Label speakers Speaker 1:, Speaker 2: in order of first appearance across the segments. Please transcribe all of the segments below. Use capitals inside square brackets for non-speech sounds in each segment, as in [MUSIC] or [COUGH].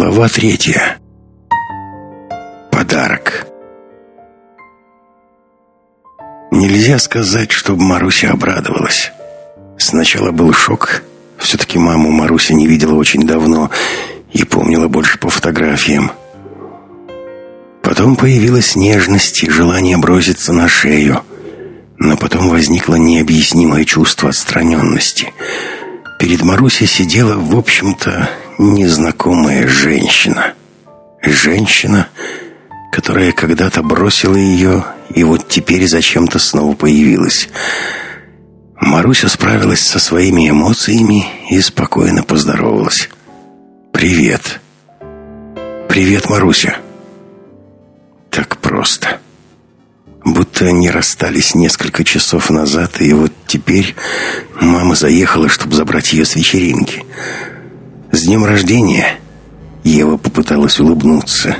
Speaker 1: Глава третья. Подарок. Нельзя сказать, чтобы Маруся обрадовалась. Сначала был шок. Все-таки маму Маруся не видела очень давно и помнила больше по фотографиям. Потом появилась нежность и желание броситься на шею. Но потом возникло необъяснимое чувство отстраненности. Перед Марусей сидела, в общем-то, незнакомая женщина. Женщина, которая когда-то бросила ее и вот теперь зачем-то снова появилась. Маруся справилась со своими эмоциями и спокойно поздоровалась. «Привет». «Привет, Маруся». Так просто. Будто они расстались несколько часов назад, и вот теперь мама заехала, чтобы забрать ее с вечеринки. «С днем рождения!» Ева попыталась улыбнуться.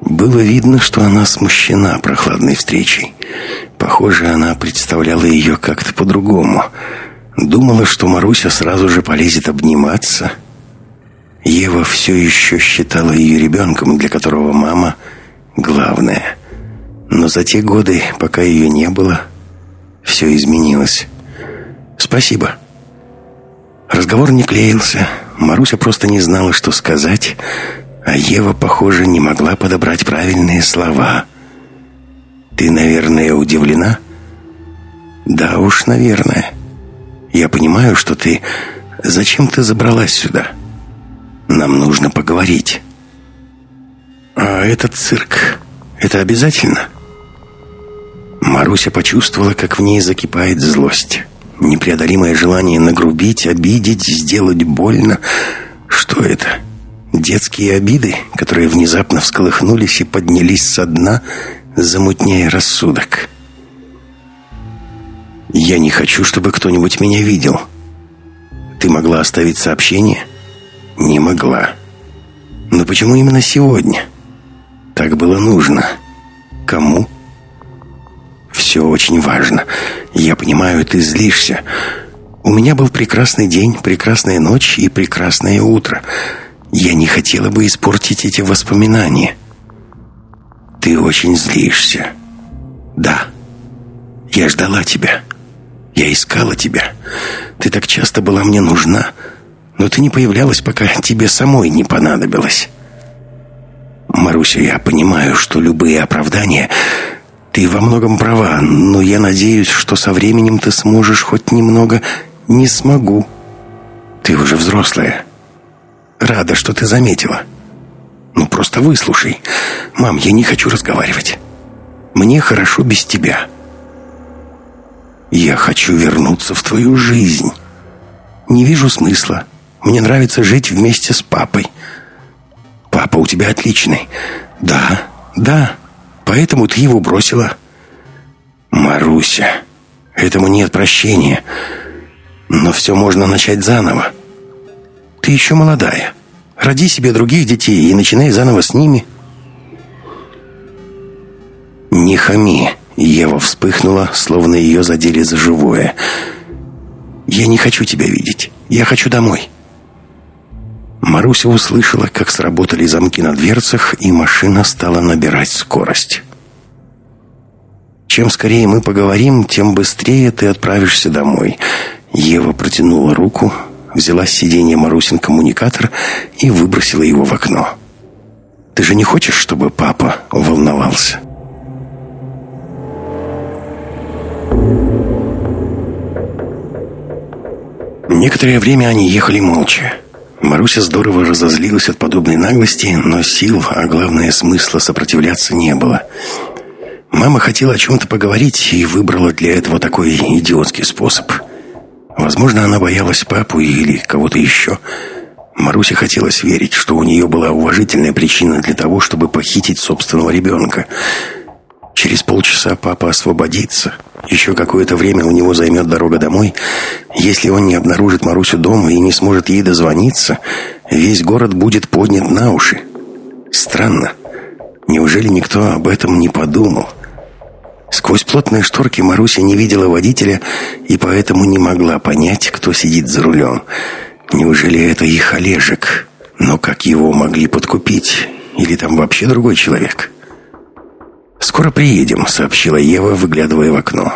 Speaker 1: Было видно, что она смущена прохладной встречей. Похоже, она представляла ее как-то по-другому. Думала, что Маруся сразу же полезет обниматься. Ева все еще считала ее ребенком, для которого мама — главное. Но за те годы, пока ее не было, все изменилось. «Спасибо». Разговор не клеился. Маруся просто не знала, что сказать, а Ева, похоже, не могла подобрать правильные слова. «Ты, наверное, удивлена?» «Да уж, наверное. Я понимаю, что ты... Зачем ты забралась сюда? Нам нужно поговорить». «А этот цирк, это обязательно?» Маруся почувствовала, как в ней закипает злость. Непреодолимое желание нагрубить, обидеть, сделать больно. Что это? Детские обиды, которые внезапно всколыхнулись и поднялись со дна, замутняя рассудок. «Я не хочу, чтобы кто-нибудь меня видел. Ты могла оставить сообщение?» «Не могла. Но почему именно сегодня?» «Так было нужно. Кому?» Все очень важно. Я понимаю, ты злишься. У меня был прекрасный день, прекрасная ночь и прекрасное утро. Я не хотела бы испортить эти воспоминания. Ты очень злишься. Да. Я ждала тебя. Я искала тебя. Ты так часто была мне нужна, но ты не появлялась, пока тебе самой не понадобилось. Маруся, я понимаю, что любые оправдания ты во многом права, но я надеюсь, что со временем ты сможешь хоть немного... Не смогу. Ты уже взрослая. Рада, что ты заметила. Ну, просто выслушай. Мам, я не хочу разговаривать. Мне хорошо без тебя. Я хочу вернуться в твою жизнь. Не вижу смысла. Мне нравится жить вместе с папой. Папа у тебя отличный. Да, да, Поэтому ты его бросила. Маруся, этому нет прощения. Но все можно начать заново. Ты еще молодая. Роди себе других детей и начинай заново с ними. Не хами. Ева вспыхнула, словно ее задели за живое. Я не хочу тебя видеть. Я хочу домой. Маруся услышала, как сработали замки на дверцах, и машина стала набирать скорость. «Чем скорее мы поговорим, тем быстрее ты отправишься домой». Ева протянула руку, взяла с сиденья Марусин коммуникатор и выбросила его в окно. «Ты же не хочешь, чтобы папа волновался?» Некоторое время они ехали молча. Маруся здорово разозлилась от подобной наглости, но сил, а главное смысла сопротивляться не было. Мама хотела о чем-то поговорить и выбрала для этого такой идиотский способ. Возможно, она боялась папу или кого-то еще. Марусе хотелось верить, что у нее была уважительная причина для того, чтобы похитить собственного ребенка – Через полчаса папа освободится. Еще какое-то время у него займет дорога домой. Если он не обнаружит Марусю дома и не сможет ей дозвониться, весь город будет поднят на уши. Странно. Неужели никто об этом не подумал? Сквозь плотные шторки Маруся не видела водителя и поэтому не могла понять, кто сидит за рулем. Неужели это их Олежек? Но как его могли подкупить? Или там вообще другой человек? «Скоро приедем», — сообщила Ева, выглядывая в окно.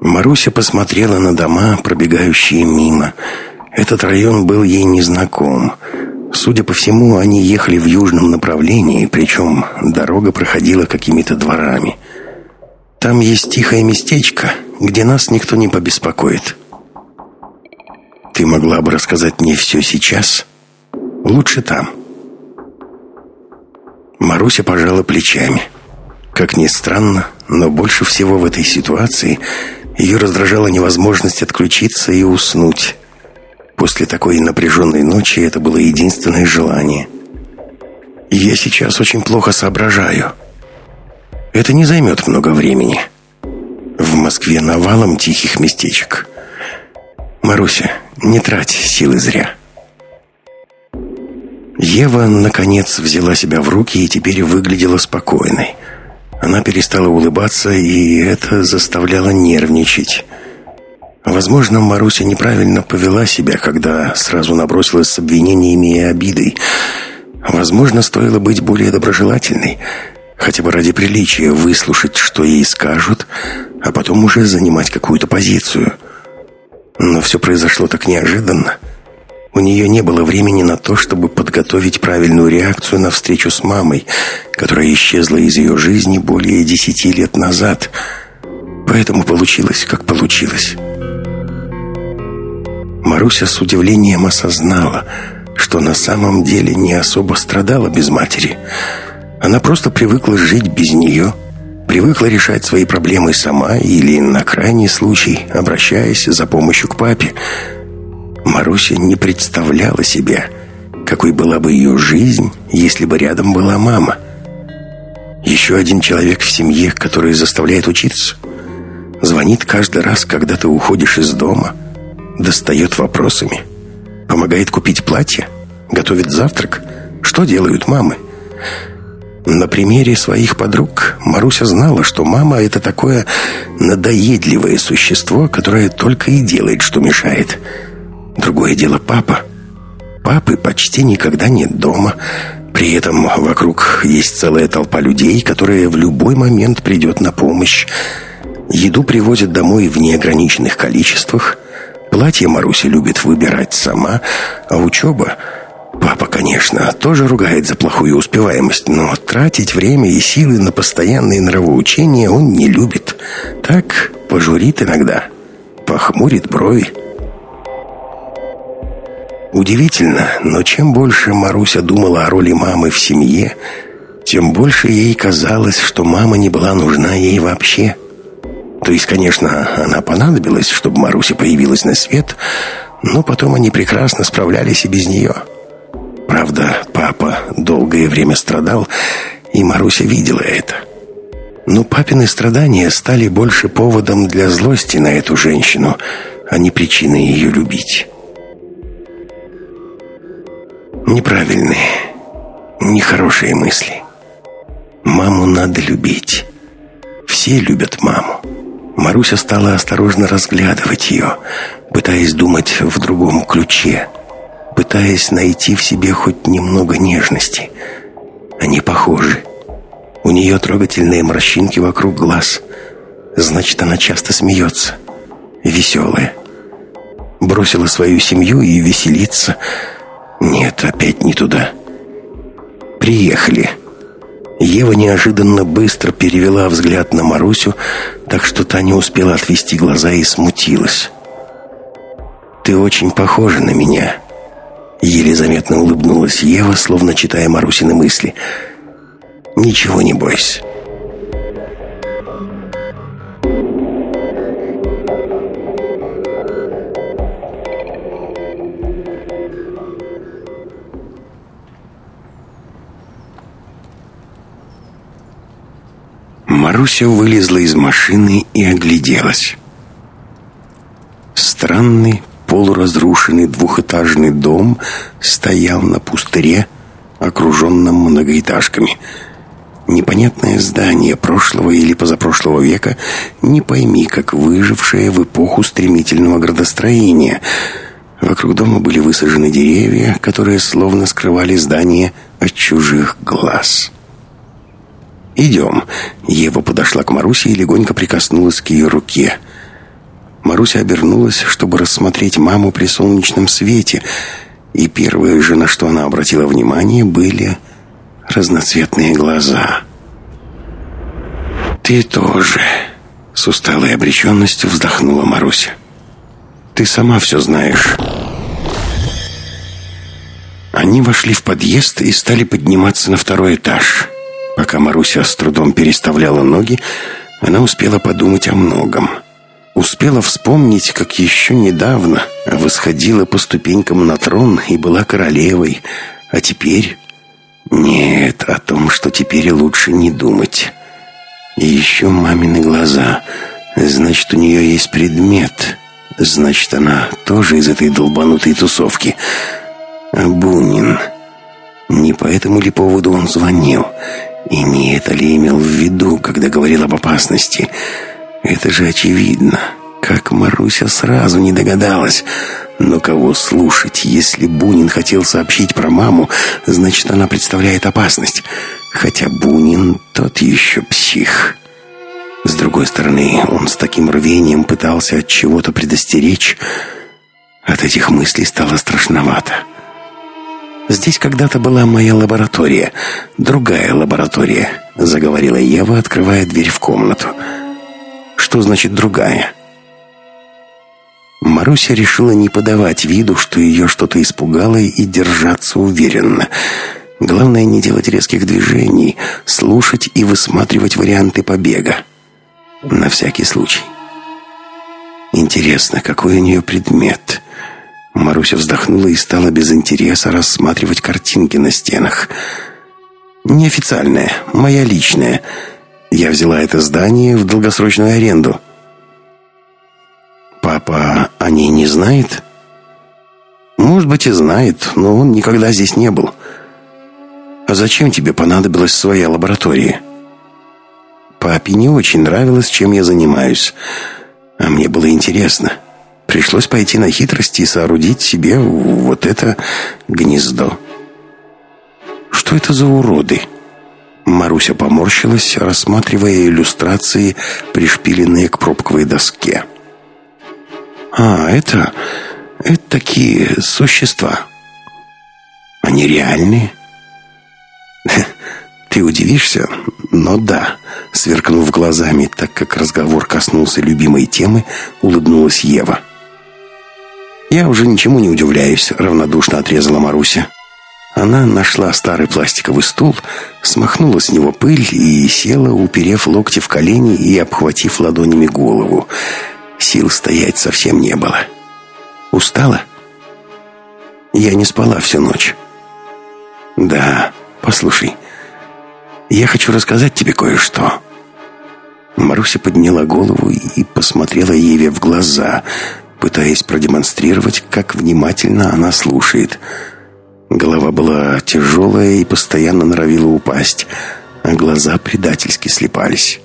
Speaker 1: Маруся посмотрела на дома, пробегающие мимо. Этот район был ей незнаком. Судя по всему, они ехали в южном направлении, причем дорога проходила какими-то дворами. Там есть тихое местечко, где нас никто не побеспокоит. Ты могла бы рассказать мне все сейчас? Лучше там. Маруся пожала плечами. Как ни странно, но больше всего в этой ситуации ее раздражала невозможность отключиться и уснуть. После такой напряженной ночи это было единственное желание. «Я сейчас очень плохо соображаю. Это не займет много времени. В Москве навалом тихих местечек. Маруся, не трать силы зря». Ева, наконец, взяла себя в руки и теперь выглядела спокойной. Она перестала улыбаться, и это заставляло нервничать. Возможно, Маруся неправильно повела себя, когда сразу набросилась с обвинениями и обидой. Возможно, стоило быть более доброжелательной, хотя бы ради приличия выслушать, что ей скажут, а потом уже занимать какую-то позицию. Но все произошло так неожиданно. У нее не было времени на то, чтобы подготовить правильную реакцию на встречу с мамой, которая исчезла из ее жизни более десяти лет назад. Поэтому получилось, как получилось. Маруся с удивлением осознала, что на самом деле не особо страдала без матери. Она просто привыкла жить без нее, привыкла решать свои проблемы сама или, на крайний случай, обращаясь за помощью к папе – Маруся не представляла себе, какой была бы ее жизнь, если бы рядом была мама. Еще один человек в семье, который заставляет учиться. Звонит каждый раз, когда ты уходишь из дома. Достает вопросами. Помогает купить платье. Готовит завтрак. Что делают мамы? На примере своих подруг Маруся знала, что мама — это такое надоедливое существо, которое только и делает, что мешает — Другое дело папа. Папы почти никогда нет дома. При этом вокруг есть целая толпа людей, которая в любой момент придет на помощь. Еду привозят домой в неограниченных количествах. Платье Маруся любит выбирать сама, а учеба... Папа, конечно, тоже ругает за плохую успеваемость, но тратить время и силы на постоянные нравоучения он не любит. Так пожурит иногда, похмурит брови. Удивительно, но чем больше Маруся думала о роли мамы в семье, тем больше ей казалось, что мама не была нужна ей вообще. То есть, конечно, она понадобилась, чтобы Маруся появилась на свет, но потом они прекрасно справлялись и без нее. Правда, папа долгое время страдал, и Маруся видела это. Но папины страдания стали больше поводом для злости на эту женщину, а не причиной ее любить. Неправильные, нехорошие мысли. Маму надо любить. Все любят маму. Маруся стала осторожно разглядывать ее, пытаясь думать в другом ключе, пытаясь найти в себе хоть немного нежности. Они похожи. У нее трогательные морщинки вокруг глаз. Значит, она часто смеется. Веселая. Бросила свою семью и веселится – нет, опять не туда. Приехали. Ева неожиданно быстро перевела взгляд на Марусю, так что та не успела отвести глаза и смутилась. «Ты очень похожа на меня», — еле заметно улыбнулась Ева, словно читая Марусины мысли. «Ничего не бойся». Маруся вылезла из машины и огляделась. Странный полуразрушенный двухэтажный дом стоял на пустыре, окруженном многоэтажками. Непонятное здание прошлого или позапрошлого века, не пойми, как выжившее в эпоху стремительного градостроения. Вокруг дома были высажены деревья, которые словно скрывали здание от чужих глаз. «Идем». Ева подошла к Марусе и легонько прикоснулась к ее руке. Маруся обернулась, чтобы рассмотреть маму при солнечном свете, и первое же, на что она обратила внимание, были разноцветные глаза. «Ты тоже», — с усталой обреченностью вздохнула Маруся. «Ты сама все знаешь». Они вошли в подъезд и стали подниматься на второй этаж. Пока Маруся с трудом переставляла ноги, она успела подумать о многом. Успела вспомнить, как еще недавно восходила по ступенькам на трон и была королевой, а теперь... Нет, о том, что теперь лучше не думать. И еще мамины глаза. Значит, у нее есть предмет. Значит, она тоже из этой долбанутой тусовки. А Бунин... Не по этому ли поводу он звонил? И не это ли имел в виду, когда говорил об опасности? Это же очевидно. Как Маруся сразу не догадалась. Но кого слушать? Если Бунин хотел сообщить про маму, значит, она представляет опасность. Хотя Бунин тот еще псих. С другой стороны, он с таким рвением пытался от чего-то предостеречь. От этих мыслей стало страшновато. «Здесь когда-то была моя лаборатория, другая лаборатория», — заговорила Ева, открывая дверь в комнату. «Что значит «другая»?» Маруся решила не подавать виду, что ее что-то испугало, и держаться уверенно. Главное не делать резких движений, слушать и высматривать варианты побега. На всякий случай. Интересно, какой у нее предмет? Маруся вздохнула и стала без интереса рассматривать картинки на стенах. Неофициальная, моя личная. Я взяла это здание в долгосрочную аренду. Папа о ней не знает? Может быть и знает, но он никогда здесь не был. А зачем тебе понадобилась своя лаборатория? Папе не очень нравилось, чем я занимаюсь. А мне было интересно. Пришлось пойти на хитрости и соорудить себе вот это гнездо. Что это за уроды? Маруся поморщилась, рассматривая иллюстрации, пришпиленные к пробковой доске. А, это... это такие существа. Они реальные? [LAUGHS] Ты удивишься, но да, сверкнув глазами, так как разговор коснулся любимой темы, улыбнулась Ева. «Я уже ничему не удивляюсь», — равнодушно отрезала Маруся. Она нашла старый пластиковый стул, смахнула с него пыль и села, уперев локти в колени и обхватив ладонями голову. Сил стоять совсем не было. «Устала?» «Я не спала всю ночь». «Да, послушай, я хочу рассказать тебе кое-что». Маруся подняла голову и посмотрела Еве в глаза — пытаясь продемонстрировать, как внимательно она слушает. Голова была тяжелая и постоянно норовила упасть, а глаза предательски слепались.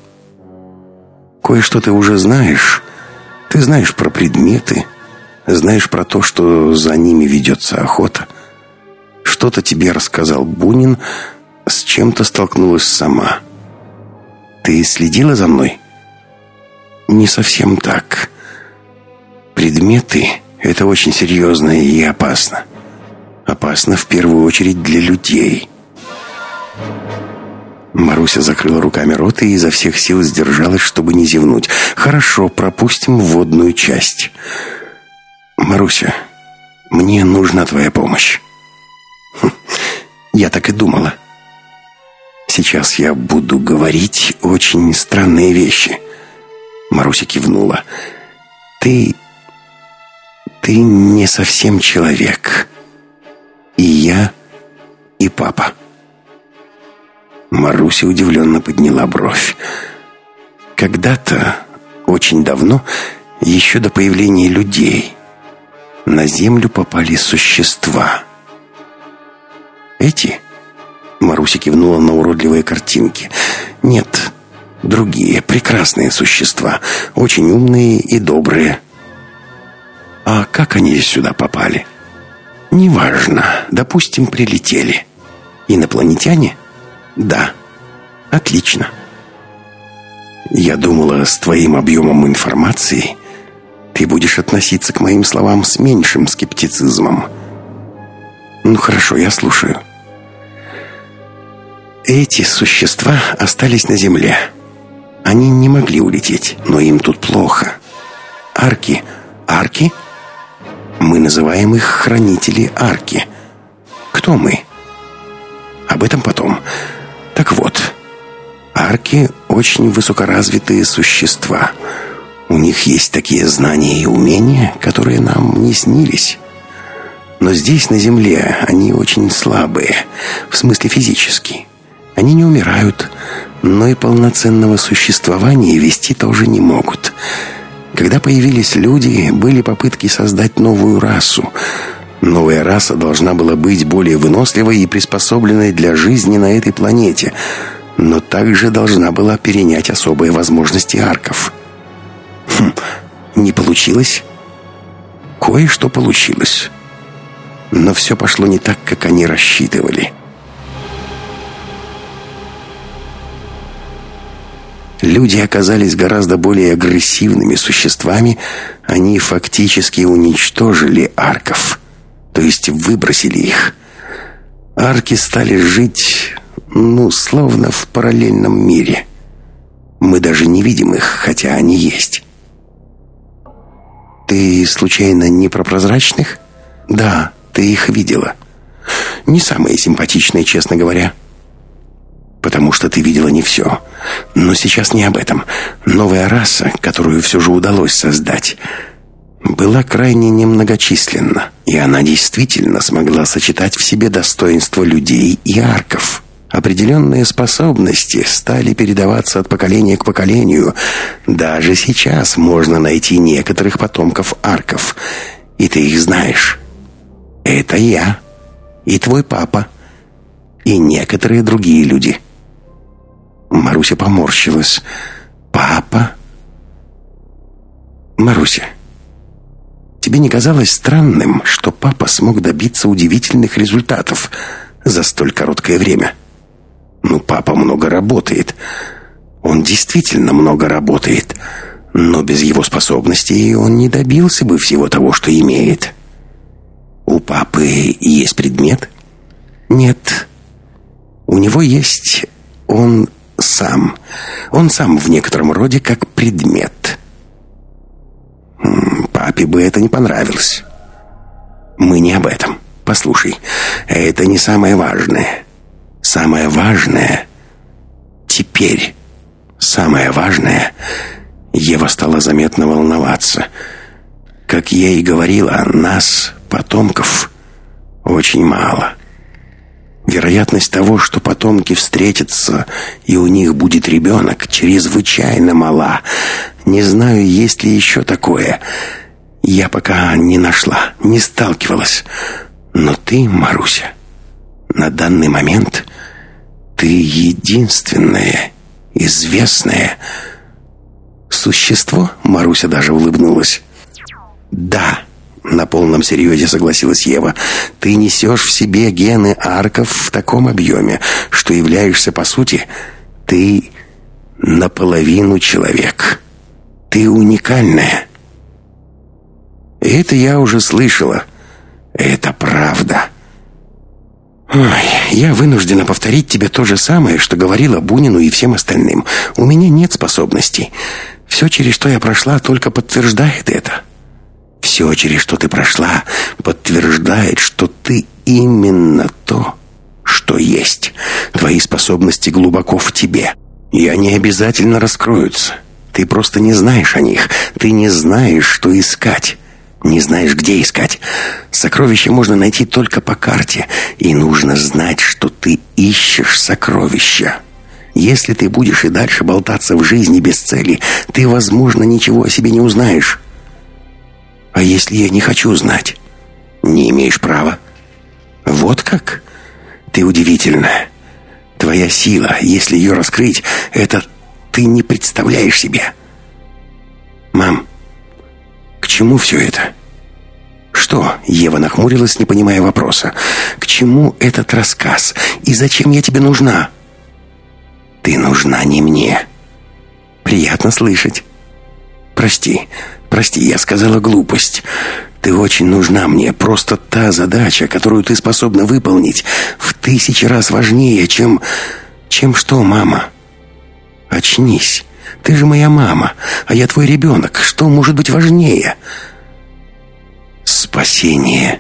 Speaker 1: «Кое-что ты уже знаешь. Ты знаешь про предметы, знаешь про то, что за ними ведется охота. Что-то тебе рассказал Бунин, с чем-то столкнулась сама. Ты следила за мной?» «Не совсем так». Предметы — это очень серьезно и опасно. Опасно в первую очередь для людей. Маруся закрыла руками рот и изо всех сил сдержалась, чтобы не зевнуть. «Хорошо, пропустим вводную часть. Маруся, мне нужна твоя помощь». Хм, я так и думала. Сейчас я буду говорить очень странные вещи. Маруся кивнула. «Ты ты не совсем человек. И я, и папа. Маруся удивленно подняла бровь. Когда-то, очень давно, еще до появления людей, на землю попали существа. Эти? Маруся кивнула на уродливые картинки. Нет, другие, прекрасные существа, очень умные и добрые. А Как они сюда попали? Неважно. Допустим, прилетели. Инопланетяне? Да. Отлично. Я думала, с твоим объемом информации ты будешь относиться к моим словам с меньшим скептицизмом. Ну хорошо, я слушаю. Эти существа остались на Земле. Они не могли улететь, но им тут плохо. Арки. Арки? Мы называем их хранители арки. Кто мы? Об этом потом. Так вот, арки очень высокоразвитые существа. У них есть такие знания и умения, которые нам не снились. Но здесь, на Земле, они очень слабые, в смысле физически. Они не умирают, но и полноценного существования вести тоже не могут. Когда появились люди, были попытки создать новую расу. Новая раса должна была быть более выносливой и приспособленной для жизни на этой планете, но также должна была перенять особые возможности арков. Хм, не получилось? Кое-что получилось. Но все пошло не так, как они рассчитывали. Люди оказались гораздо более агрессивными существами, они фактически уничтожили арков, то есть выбросили их. Арки стали жить, ну, словно в параллельном мире. Мы даже не видим их, хотя они есть. Ты случайно не про прозрачных? Да, ты их видела. Не самые симпатичные, честно говоря потому что ты видела не все. Но сейчас не об этом. Новая раса, которую все же удалось создать, была крайне немногочисленна, и она действительно смогла сочетать в себе достоинства людей и арков. Определенные способности стали передаваться от поколения к поколению. Даже сейчас можно найти некоторых потомков арков, и ты их знаешь. Это я, и твой папа, и некоторые другие люди – Маруся поморщилась. «Папа?» «Маруся, тебе не казалось странным, что папа смог добиться удивительных результатов за столь короткое время?» «Ну, папа много работает. Он действительно много работает, но без его способностей он не добился бы всего того, что имеет». «У папы есть предмет?» «Нет. У него есть... Он сам. Он сам в некотором роде как предмет. Папе бы это не понравилось. Мы не об этом. Послушай, это не самое важное. Самое важное теперь. Самое важное Ева стала заметно волноваться. Как я и говорила, нас, потомков, очень мало. Вероятность того, что потомки встретятся, и у них будет ребенок, чрезвычайно мала. Не знаю, есть ли еще такое. Я пока не нашла, не сталкивалась. Но ты, Маруся, на данный момент ты единственное известное существо, Маруся даже улыбнулась. Да, на полном серьезе согласилась Ева. Ты несешь в себе гены арков в таком объеме, что являешься, по сути, ты наполовину человек. Ты уникальная. Это я уже слышала. Это правда. Ой, я вынуждена повторить тебе то же самое, что говорила Бунину и всем остальным. У меня нет способностей. Все, через что я прошла, только подтверждает это. Все, через что ты прошла, подтверждает, что ты именно то, что есть. Твои способности глубоко в тебе. И они обязательно раскроются. Ты просто не знаешь о них. Ты не знаешь, что искать. Не знаешь, где искать. Сокровища можно найти только по карте. И нужно знать, что ты ищешь сокровища. Если ты будешь и дальше болтаться в жизни без цели, ты, возможно, ничего о себе не узнаешь. А если я не хочу знать? Не имеешь права. Вот как? Ты удивительная. Твоя сила, если ее раскрыть, это ты не представляешь себе. Мам, к чему все это? что?» Ева нахмурилась, не понимая вопроса. «К чему этот рассказ? И зачем я тебе нужна?» «Ты нужна не мне». «Приятно слышать». «Прости, прости, я сказала глупость. Ты очень нужна мне. Просто та задача, которую ты способна выполнить, в тысячи раз важнее, чем... Чем что, мама?» «Очнись. Ты же моя мама, а я твой ребенок. Что может быть важнее?» спасение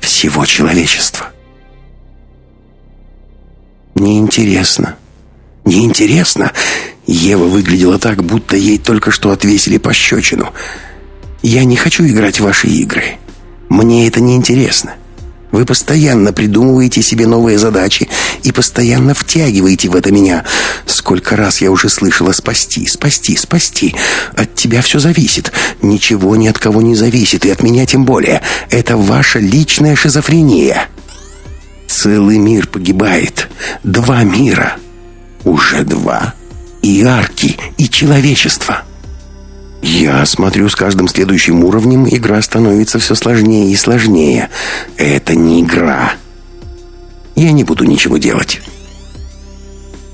Speaker 1: всего человечества. Неинтересно. Неинтересно. Ева выглядела так, будто ей только что отвесили пощечину. Я не хочу играть в ваши игры. Мне это не интересно. Вы постоянно придумываете себе новые задачи и постоянно втягиваете в это меня. Сколько раз я уже слышала «спасти, спасти, спасти». От тебя все зависит. Ничего ни от кого не зависит, и от меня тем более. Это ваша личная шизофрения. Целый мир погибает. Два мира. Уже два. И арки, и человечество. Я смотрю, с каждым следующим уровнем игра становится все сложнее и сложнее. Это не игра. Я не буду ничего делать.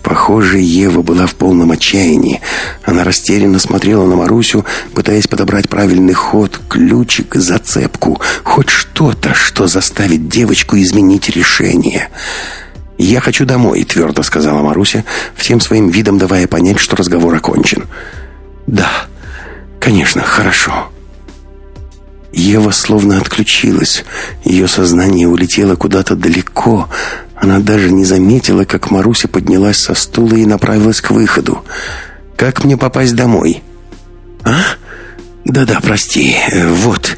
Speaker 1: Похоже, Ева была в полном отчаянии. Она растерянно смотрела на Марусю, пытаясь подобрать правильный ход, ключик, зацепку, хоть что-то, что заставит девочку изменить решение. «Я хочу домой», — твердо сказала Маруся, всем своим видом давая понять, что разговор окончен. «Да», «Конечно, хорошо». Ева словно отключилась. Ее сознание улетело куда-то далеко. Она даже не заметила, как Маруся поднялась со стула и направилась к выходу. «Как мне попасть домой?» «А? Да-да, прости. Вот».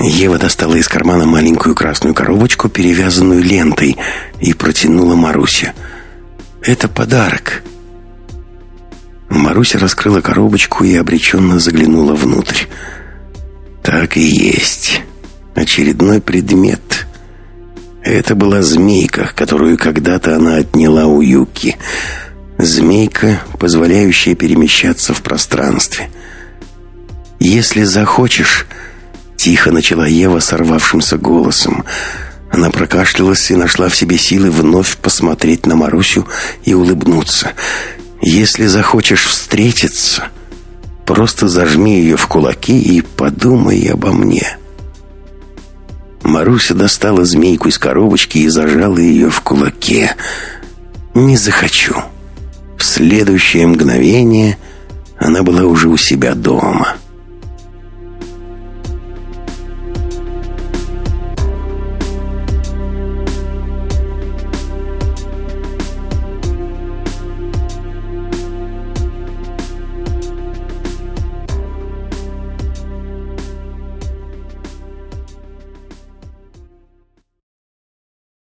Speaker 1: Ева достала из кармана маленькую красную коробочку, перевязанную лентой, и протянула Марусе. «Это подарок. Маруся раскрыла коробочку и обреченно заглянула внутрь. Так и есть. Очередной предмет. Это была змейка, которую когда-то она отняла у Юки. Змейка, позволяющая перемещаться в пространстве. «Если захочешь...» Тихо начала Ева сорвавшимся голосом. Она прокашлялась и нашла в себе силы вновь посмотреть на Марусю и улыбнуться. Если захочешь встретиться, просто зажми ее в кулаки и подумай обо мне. Маруся достала змейку из коробочки и зажала ее в кулаке. Не захочу. В следующее мгновение она была уже у себя дома.